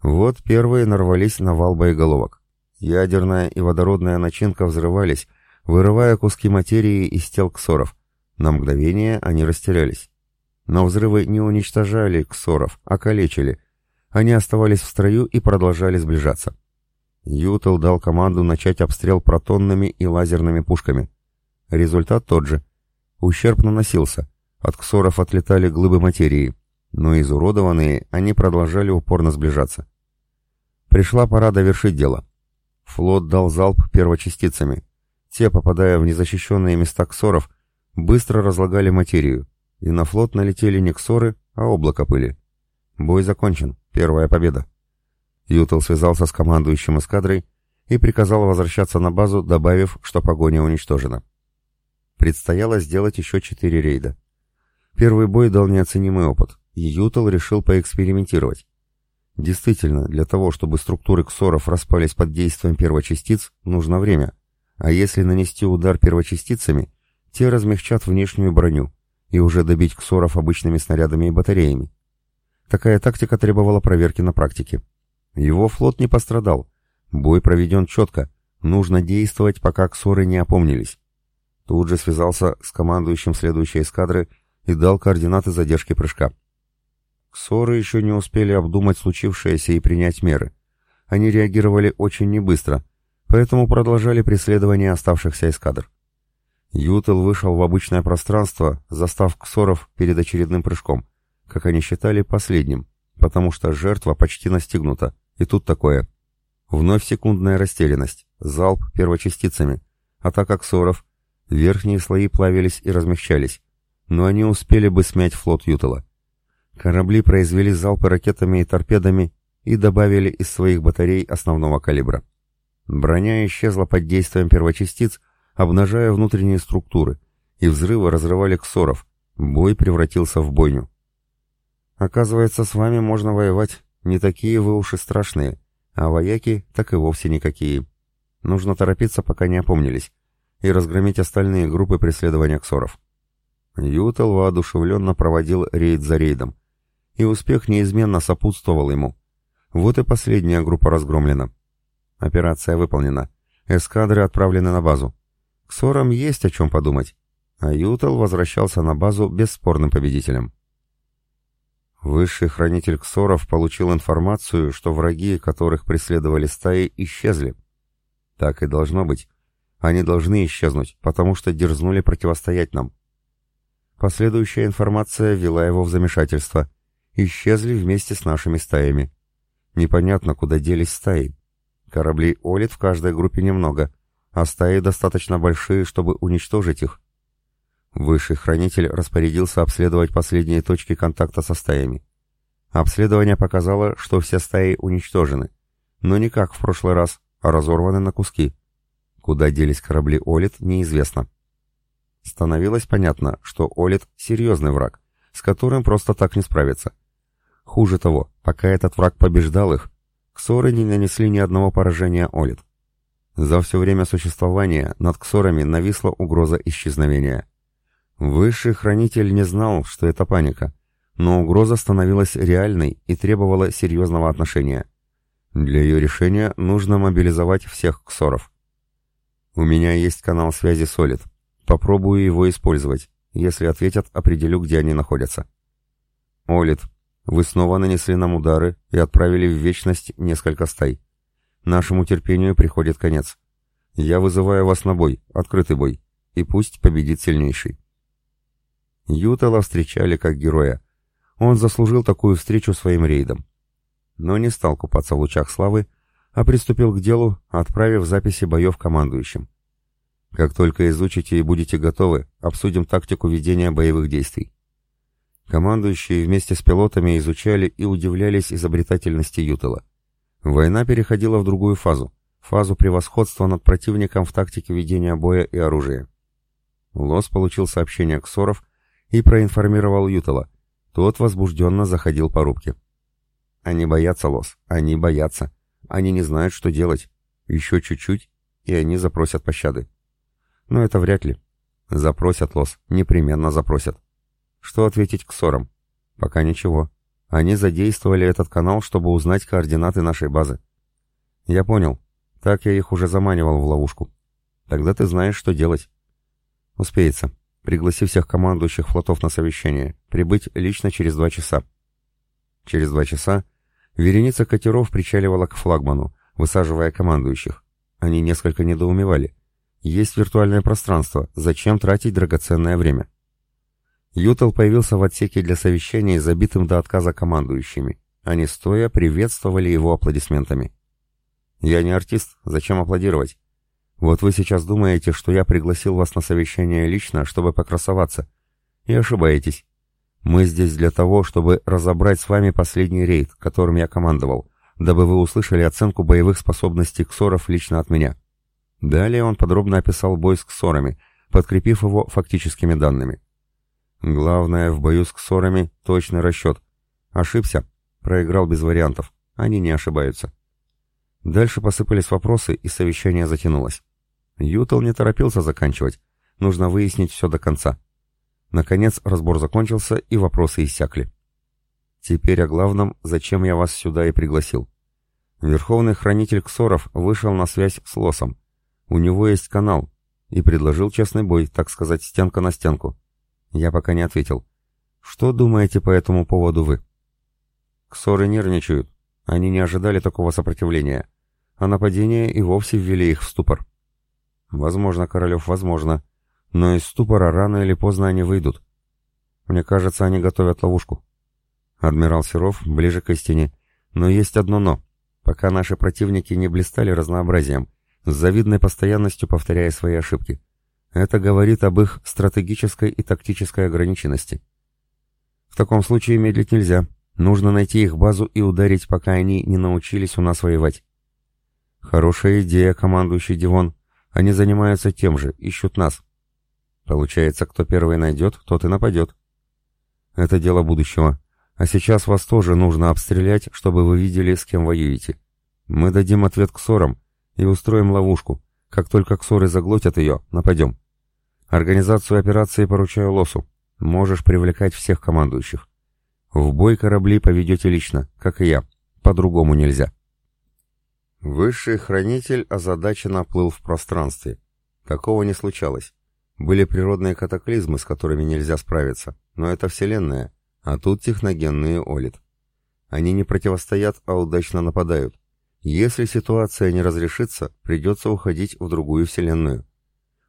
Вот первые нарвались на вал боеголовок. Ядерная и водородная начинка взрывались, вырывая куски материи из тел ксоров. На мгновение они растерялись. Но взрывы не уничтожали ксоров, а калечили, они оставались в строю и продолжали сближаться. Ютел дал команду начать обстрел протонными и лазерными пушками. Результат тот же. Ущерб наносился. От ксоров отлетали глыбы материи, но изуродованные они продолжали упорно сближаться. Пришла пора довершить дело. Флот дал залп первочастицами. Те, попадая в незащищенные места ксоров, быстро разлагали материю, и на флот налетели не ксоры, а облако пыли. Бой закончен. Первая победа. Ютел связался с командующим эскадрой и приказал возвращаться на базу, добавив, что погоня уничтожена. Предстояло сделать еще четыре рейда. Первый бой дал неоценимый опыт, и Ютел решил поэкспериментировать. Действительно, для того, чтобы структуры ксоров распались под действием первочастиц, нужно время, а если нанести удар первочастицами, те размягчат внешнюю броню и уже добить ксоров обычными снарядами и батареями. Такая тактика требовала проверки на практике. Его флот не пострадал. Бой проведен четко. Нужно действовать, пока ксоры не опомнились. Тут же связался с командующим следующей эскадры и дал координаты задержки прыжка. Ксоры еще не успели обдумать случившееся и принять меры. Они реагировали очень небыстро, поэтому продолжали преследование оставшихся эскадр. Ютел вышел в обычное пространство, застав ксоров перед очередным прыжком как они считали, последним, потому что жертва почти настигнута, и тут такое. Вновь секундная растерянность, залп первочастицами, атака ксоров, верхние слои плавились и размягчались, но они успели бы смять флот Ютала. Корабли произвели залпы ракетами и торпедами и добавили из своих батарей основного калибра. Броня исчезла под действием первочастиц, обнажая внутренние структуры, и взрывы разрывали ксоров. Бой превратился в бойню. «Оказывается, с вами можно воевать. Не такие вы уж и страшные, а вояки так и вовсе никакие. Нужно торопиться, пока не опомнились, и разгромить остальные группы преследования ксоров». Ютел воодушевленно проводил рейд за рейдом, и успех неизменно сопутствовал ему. Вот и последняя группа разгромлена. Операция выполнена. Эскадры отправлены на базу. К ссорам есть о чем подумать. А Ютел возвращался на базу бесспорным победителем. Высший хранитель Ксоров получил информацию, что враги, которых преследовали стаи, исчезли. Так и должно быть. Они должны исчезнуть, потому что дерзнули противостоять нам. Последующая информация ввела его в замешательство. Исчезли вместе с нашими стаями. Непонятно, куда делись стаи. Кораблей Олит в каждой группе немного, а стаи достаточно большие, чтобы уничтожить их. Высший хранитель распорядился обследовать последние точки контакта со стаями. Обследование показало, что все стаи уничтожены, но не как в прошлый раз, а разорваны на куски. Куда делись корабли Олит, неизвестно. Становилось понятно, что Олит — серьезный враг, с которым просто так не справиться. Хуже того, пока этот враг побеждал их, Ксоры не нанесли ни одного поражения Олит. За все время существования над Ксорами нависла угроза исчезновения. Высший хранитель не знал, что это паника, но угроза становилась реальной и требовала серьезного отношения. Для ее решения нужно мобилизовать всех ксоров. У меня есть канал связи с Олит. Попробую его использовать. Если ответят, определю, где они находятся. Олит, вы снова нанесли нам удары и отправили в вечность несколько стай. Нашему терпению приходит конец. Я вызываю вас на бой, открытый бой, и пусть победит сильнейший. Ютала встречали как героя. Он заслужил такую встречу своим рейдом. Но не стал купаться в лучах славы, а приступил к делу, отправив записи боев командующим. Как только изучите и будете готовы, обсудим тактику ведения боевых действий. Командующие вместе с пилотами изучали и удивлялись изобретательности Ютела. Война переходила в другую фазу, фазу превосходства над противником в тактике ведения боя и оружия. Лос получил сообщение Ксоров и проинформировал Ютела. Тот возбужденно заходил по рубке. Они боятся, Лос, они боятся. Они не знают, что делать. Еще чуть-чуть, и они запросят пощады. Но это вряд ли. Запросят, Лос, непременно запросят. Что ответить к ссорам? Пока ничего. Они задействовали этот канал, чтобы узнать координаты нашей базы. Я понял. Так я их уже заманивал в ловушку. Тогда ты знаешь, что делать. Успеется. Пригласи всех командующих флотов на совещание. Прибыть лично через два часа. Через два часа вереница катеров причаливала к флагману, высаживая командующих. Они несколько недоумевали. Есть виртуальное пространство, зачем тратить драгоценное время? Ютел появился в отсеке для совещаний, забитым до отказа командующими. Они стоя приветствовали его аплодисментами. «Я не артист, зачем аплодировать? Вот вы сейчас думаете, что я пригласил вас на совещание лично, чтобы покрасоваться. И ошибаетесь. Мы здесь для того, чтобы разобрать с вами последний рейд, которым я командовал, дабы вы услышали оценку боевых способностей ксоров лично от меня». Далее он подробно описал бой с ксорами, подкрепив его фактическими данными. Главное в бою с ксорами — точный расчет. Ошибся, проиграл без вариантов. Они не ошибаются. Дальше посыпались вопросы, и совещание затянулось. Ютел не торопился заканчивать. Нужно выяснить все до конца. Наконец разбор закончился, и вопросы иссякли. Теперь о главном, зачем я вас сюда и пригласил. Верховный хранитель Ксоров вышел на связь с Лосом. У него есть канал, и предложил честный бой, так сказать, стенка на стенку. Я пока не ответил. Что думаете по этому поводу вы? Ксоры нервничают. Они не ожидали такого сопротивления. А нападение и вовсе ввели их в ступор. Возможно, Королев, возможно. Но из ступора рано или поздно они выйдут. Мне кажется, они готовят ловушку. Адмирал Серов ближе к истине. Но есть одно «но». Пока наши противники не блистали разнообразием, с завидной постоянностью повторяя свои ошибки. Это говорит об их стратегической и тактической ограниченности. В таком случае медлить нельзя. Нужно найти их базу и ударить, пока они не научились у нас воевать. Хорошая идея, командующий Дивон. Они занимаются тем же, ищут нас. Получается, кто первый найдет, тот и нападет. Это дело будущего. А сейчас вас тоже нужно обстрелять, чтобы вы видели, с кем воюете. Мы дадим ответ ксорам и устроим ловушку. Как только ксоры заглотят ее, нападем. Организацию операции поручаю Лосу. Можешь привлекать всех командующих. В бой корабли поведете лично, как и я. По-другому нельзя. Высший хранитель озадаченно плыл в пространстве. Такого не случалось. Были природные катаклизмы, с которыми нельзя справиться, но это Вселенная, а тут техногенные Олит. Они не противостоят, а удачно нападают. Если ситуация не разрешится, придется уходить в другую Вселенную.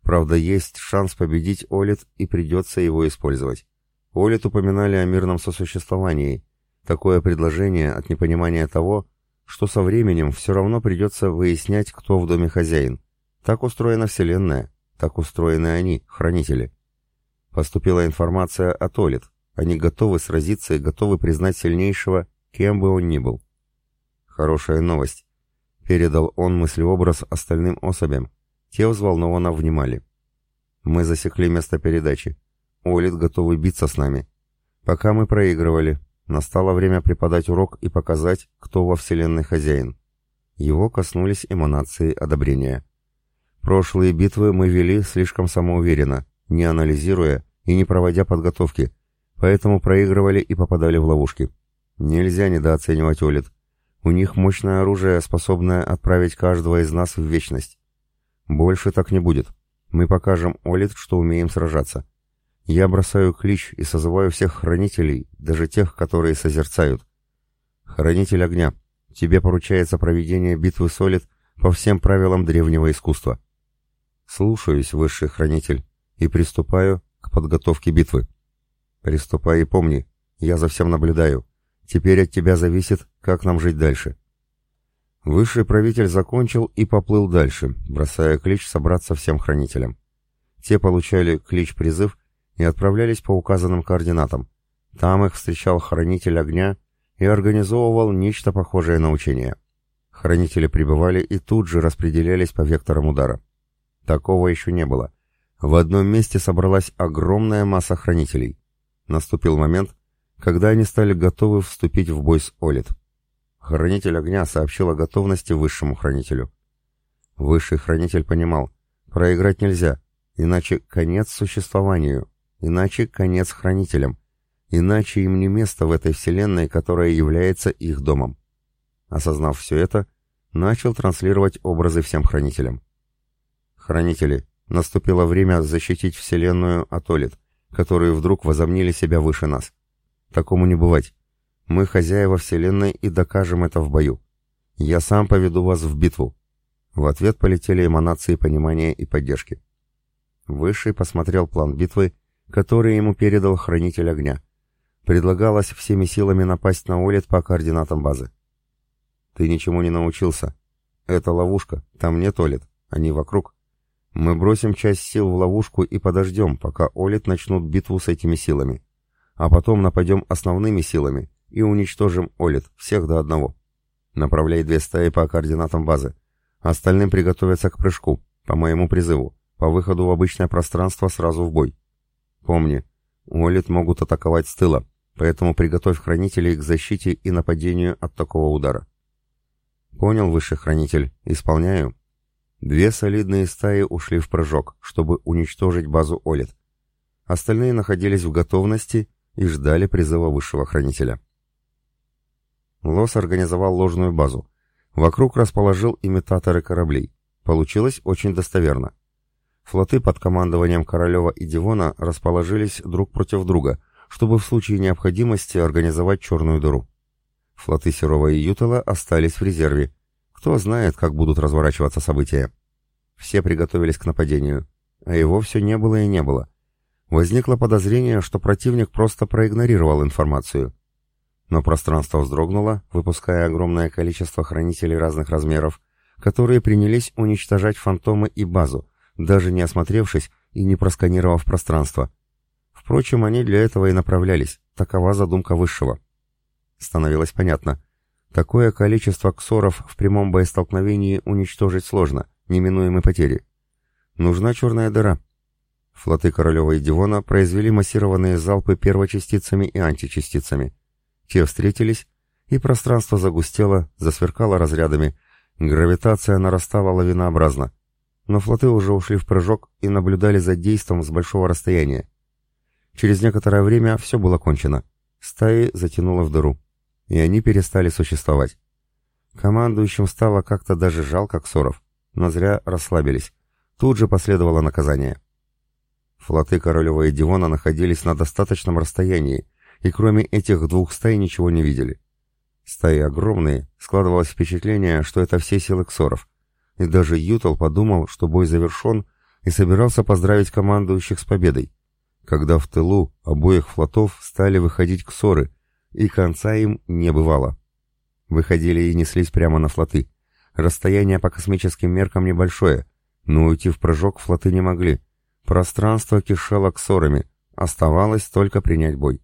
Правда, есть шанс победить Олит, и придется его использовать. Олит упоминали о мирном сосуществовании. Такое предложение от непонимания того, что со временем все равно придется выяснять, кто в доме хозяин. Так устроена Вселенная, так устроены они, хранители. Поступила информация от Олит. Они готовы сразиться и готовы признать сильнейшего, кем бы он ни был. Хорошая новость. Передал он мыслеобраз остальным особям. Те взволнованно внимали. Мы засекли место передачи. Олит готовы биться с нами. Пока мы проигрывали, настало время преподать урок и показать, кто во Вселенной хозяин. Его коснулись эманации одобрения. Прошлые битвы мы вели слишком самоуверенно, не анализируя и не проводя подготовки, поэтому проигрывали и попадали в ловушки. Нельзя недооценивать Олит. У них мощное оружие, способное отправить каждого из нас в вечность. Больше так не будет. Мы покажем Олит, что умеем сражаться. Я бросаю клич и созываю всех хранителей, даже тех, которые созерцают. Хранитель огня, тебе поручается проведение битвы с Олит по всем правилам древнего искусства. Слушаюсь, высший хранитель, и приступаю к подготовке битвы. Приступай и помни, я за всем наблюдаю. Теперь от тебя зависит, как нам жить дальше. Высший правитель закончил и поплыл дальше, бросая клич собраться всем хранителям. Те получали клич-призыв и отправлялись по указанным координатам. Там их встречал хранитель огня и организовывал нечто похожее на учение. Хранители прибывали и тут же распределялись по векторам удара. Такого еще не было. В одном месте собралась огромная масса хранителей. Наступил момент, когда они стали готовы вступить в бой с Олит. Хранитель огня сообщил о готовности высшему хранителю. Высший хранитель понимал, проиграть нельзя, иначе конец существованию, иначе конец хранителям, иначе им не место в этой вселенной, которая является их домом. Осознав все это, начал транслировать образы всем хранителям. Хранители, наступило время защитить вселенную от Олит, которые вдруг возомнили себя выше нас. Такому не бывать. Мы хозяева Вселенной и докажем это в бою. Я сам поведу вас в битву». В ответ полетели эманации понимания и поддержки. Высший посмотрел план битвы, который ему передал Хранитель Огня. Предлагалось всеми силами напасть на Олит по координатам базы. «Ты ничему не научился. Это ловушка, там нет Олит, они вокруг. Мы бросим часть сил в ловушку и подождем, пока Олит начнут битву с этими силами. А потом нападем основными силами и уничтожим Олит, всех до одного. Направляй две стаи по координатам базы. Остальным приготовиться к прыжку, по моему призыву, по выходу в обычное пространство сразу в бой. Помни, Олит могут атаковать с тыла, поэтому приготовь хранителей к защите и нападению от такого удара. Понял, высший хранитель, исполняю. Две солидные стаи ушли в прыжок, чтобы уничтожить базу Олит. Остальные находились в готовности и ждали призыва высшего хранителя. Лос организовал ложную базу. Вокруг расположил имитаторы кораблей. Получилось очень достоверно. Флоты под командованием Королева и Дивона расположились друг против друга, чтобы в случае необходимости организовать черную дыру. Флоты Серова и Ютала остались в резерве. Кто знает, как будут разворачиваться события. Все приготовились к нападению, а его все не было и не было. Возникло подозрение, что противник просто проигнорировал информацию. Но пространство вздрогнуло, выпуская огромное количество хранителей разных размеров, которые принялись уничтожать фантомы и базу, даже не осмотревшись и не просканировав пространство. Впрочем, они для этого и направлялись, такова задумка Высшего. Становилось понятно. Такое количество ксоров в прямом боестолкновении уничтожить сложно, неминуемы потери. Нужна черная дыра. Флоты Королева и Дивона произвели массированные залпы первочастицами и античастицами. Те встретились, и пространство загустело, засверкало разрядами, гравитация нарастала лавинообразно. Но флоты уже ушли в прыжок и наблюдали за действом с большого расстояния. Через некоторое время все было кончено. Стаи затянуло в дыру, и они перестали существовать. Командующим стало как-то даже жалко ксоров, но зря расслабились. Тут же последовало наказание. Флоты Королева и Дивона находились на достаточном расстоянии, и кроме этих двух стай ничего не видели. Стаи огромные, складывалось впечатление, что это все силы ксоров. И даже Ютал подумал, что бой завершен, и собирался поздравить командующих с победой. Когда в тылу обоих флотов стали выходить ксоры, и конца им не бывало. Выходили и неслись прямо на флоты. Расстояние по космическим меркам небольшое, но уйти в прыжок флоты не могли. Пространство кишело ксорами, оставалось только принять бой.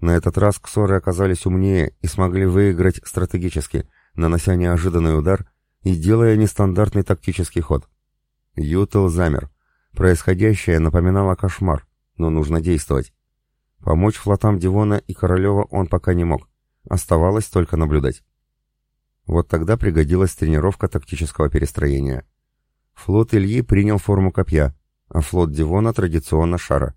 На этот раз ксоры оказались умнее и смогли выиграть стратегически, нанося неожиданный удар и делая нестандартный тактический ход. Ютел замер. Происходящее напоминало кошмар, но нужно действовать. Помочь флотам Дивона и Королева он пока не мог. Оставалось только наблюдать. Вот тогда пригодилась тренировка тактического перестроения. Флот Ильи принял форму копья, а флот Дивона традиционно шара.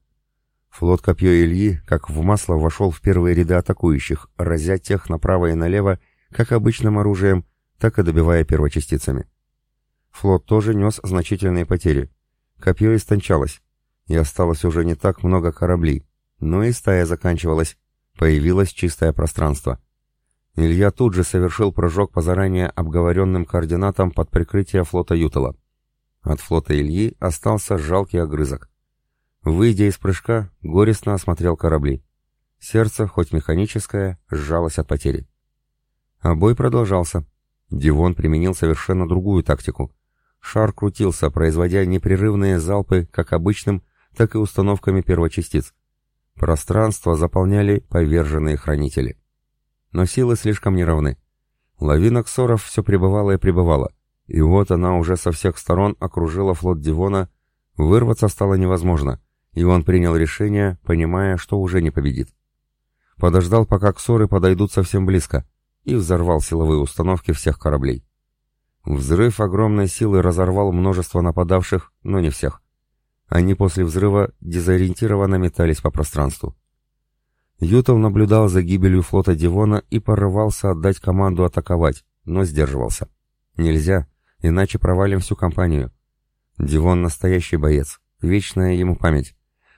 Флот Копье Ильи, как в масло, вошел в первые ряды атакующих, разя тех направо и налево, как обычным оружием, так и добивая первочастицами. Флот тоже нес значительные потери. Копье истончалось, и осталось уже не так много кораблей, но и стая заканчивалась, появилось чистое пространство. Илья тут же совершил прыжок по заранее обговоренным координатам под прикрытие флота Ютала. От флота Ильи остался жалкий огрызок. Выйдя из прыжка, горестно осмотрел корабли. Сердце, хоть механическое, сжалось от потери. А бой продолжался. Дивон применил совершенно другую тактику. Шар крутился, производя непрерывные залпы как обычным, так и установками первочастиц. Пространство заполняли поверженные хранители. Но силы слишком неравны. Лавина ксоров все пребывала и пребывала, и вот она уже со всех сторон окружила флот Дивона, вырваться стало невозможно — и он принял решение, понимая, что уже не победит. Подождал, пока ксоры подойдут совсем близко, и взорвал силовые установки всех кораблей. Взрыв огромной силы разорвал множество нападавших, но не всех. Они после взрыва дезориентированно метались по пространству. Ютал наблюдал за гибелью флота Дивона и порывался отдать команду атаковать, но сдерживался. Нельзя, иначе провалим всю компанию. Дивон настоящий боец, вечная ему память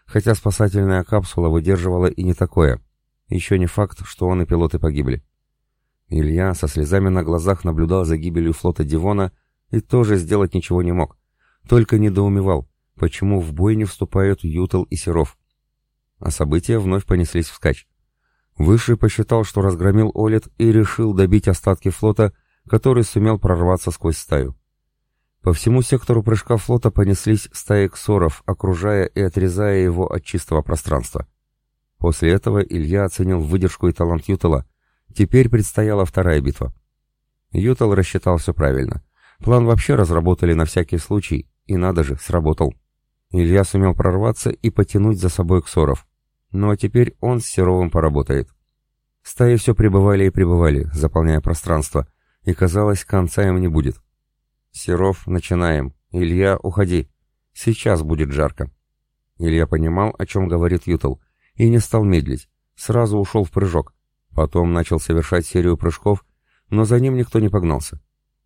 хотя спасательная капсула выдерживала и не такое. Еще не факт, что он и пилоты погибли. Илья со слезами на глазах наблюдал за гибелью флота Дивона и тоже сделать ничего не мог. Только недоумевал, почему в бой не вступают Ютел и Серов. А события вновь понеслись вскачь. Высший посчитал, что разгромил Олет и решил добить остатки флота, который сумел прорваться сквозь стаю. По всему сектору прыжка флота понеслись стаи ксоров, окружая и отрезая его от чистого пространства. После этого Илья оценил выдержку и талант Ютала. Теперь предстояла вторая битва. Ютал рассчитал все правильно. План вообще разработали на всякий случай, и надо же, сработал. Илья сумел прорваться и потянуть за собой ксоров. Ну а теперь он с Серовым поработает. Стаи все пребывали и пребывали, заполняя пространство, и казалось, конца им не будет. «Серов, начинаем. Илья, уходи. Сейчас будет жарко». Илья понимал, о чем говорит Ютл, и не стал медлить. Сразу ушел в прыжок. Потом начал совершать серию прыжков, но за ним никто не погнался.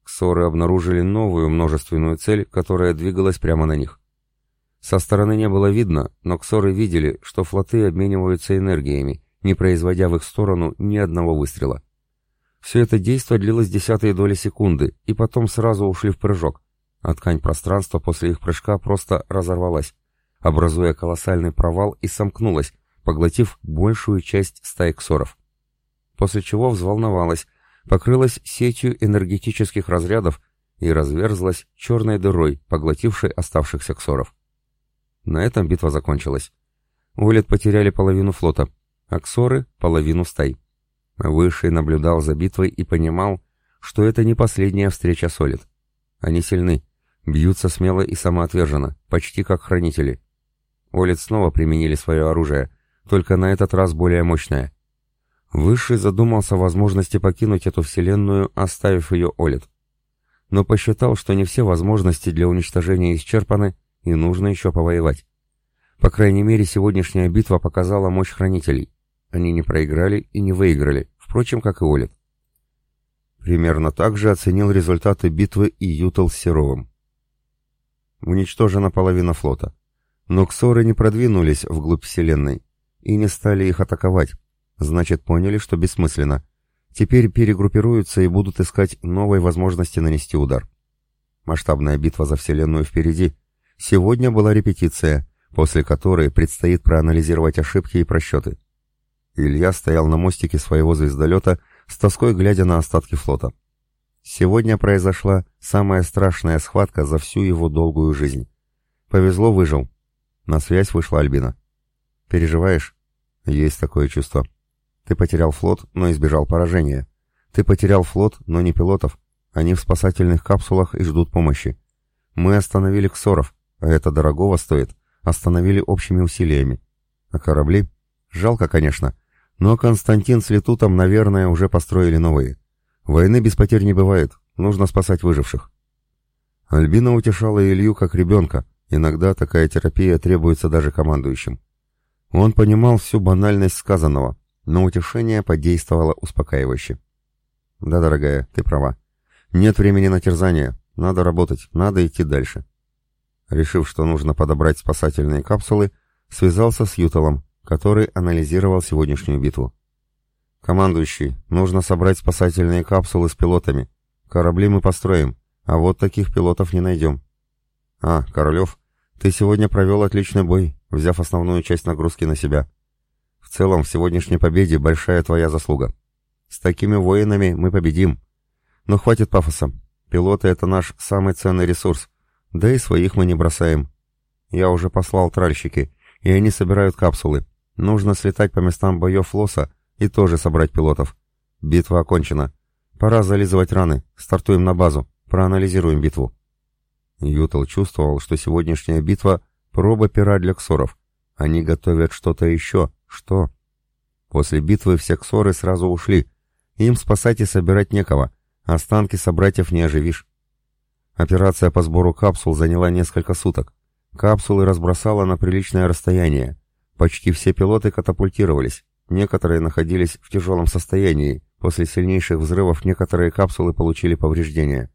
Ксоры обнаружили новую множественную цель, которая двигалась прямо на них. Со стороны не было видно, но ксоры видели, что флоты обмениваются энергиями, не производя в их сторону ни одного выстрела. Все это действие длилось десятые доли секунды, и потом сразу ушли в прыжок, а ткань пространства после их прыжка просто разорвалась, образуя колоссальный провал и сомкнулась, поглотив большую часть стаи ксоров. После чего взволновалась, покрылась сетью энергетических разрядов и разверзлась черной дырой, поглотившей оставшихся ксоров. На этом битва закончилась. Улет потеряли половину флота, а ксоры — половину стай. Высший наблюдал за битвой и понимал, что это не последняя встреча Солид. Они сильны, бьются смело и самоотверженно, почти как хранители. Олит снова применили свое оружие, только на этот раз более мощное. Высший задумался о возможности покинуть эту вселенную, оставив ее Олит. Но посчитал, что не все возможности для уничтожения исчерпаны, и нужно еще повоевать. По крайней мере, сегодняшняя битва показала мощь хранителей. Они не проиграли и не выиграли, впрочем, как и Олит. Примерно так же оценил результаты битвы и Ютал с Серовым. Уничтожена половина флота. Но ксоры не продвинулись вглубь Вселенной и не стали их атаковать. Значит, поняли, что бессмысленно. Теперь перегруппируются и будут искать новой возможности нанести удар. Масштабная битва за Вселенную впереди. Сегодня была репетиция, после которой предстоит проанализировать ошибки и просчеты. Илья стоял на мостике своего звездолета, с тоской глядя на остатки флота. Сегодня произошла самая страшная схватка за всю его долгую жизнь. Повезло, выжил. На связь вышла Альбина. «Переживаешь?» «Есть такое чувство. Ты потерял флот, но избежал поражения. Ты потерял флот, но не пилотов. Они в спасательных капсулах и ждут помощи. Мы остановили ксоров, а это дорогого стоит. Остановили общими усилиями. А корабли? Жалко, конечно. Но Константин с Летутом, наверное, уже построили новые. Войны без потерь не бывает. Нужно спасать выживших. Альбина утешала Илью как ребенка. Иногда такая терапия требуется даже командующим. Он понимал всю банальность сказанного, но утешение подействовало успокаивающе. «Да, дорогая, ты права. Нет времени на терзание. Надо работать, надо идти дальше». Решив, что нужно подобрать спасательные капсулы, связался с Юталом, который анализировал сегодняшнюю битву. «Командующий, нужно собрать спасательные капсулы с пилотами. Корабли мы построим, а вот таких пилотов не найдем». «А, Королев, ты сегодня провел отличный бой, взяв основную часть нагрузки на себя. В целом, в сегодняшней победе большая твоя заслуга. С такими воинами мы победим. Но хватит пафоса. Пилоты — это наш самый ценный ресурс. Да и своих мы не бросаем. Я уже послал тральщики, и они собирают капсулы. Нужно слетать по местам боев Лоса и тоже собрать пилотов. Битва окончена. Пора зализывать раны. Стартуем на базу. Проанализируем битву. Ютал чувствовал, что сегодняшняя битва — проба пера для ксоров. Они готовят что-то еще. Что? После битвы все ксоры сразу ушли. Им спасать и собирать некого. Останки собратьев не оживишь. Операция по сбору капсул заняла несколько суток. Капсулы разбросала на приличное расстояние. Почти все пилоты катапультировались. Некоторые находились в тяжелом состоянии. После сильнейших взрывов некоторые капсулы получили повреждения.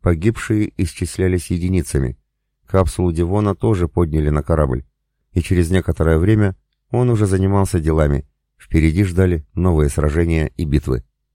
Погибшие исчислялись единицами. Капсулу Дивона тоже подняли на корабль. И через некоторое время он уже занимался делами. Впереди ждали новые сражения и битвы.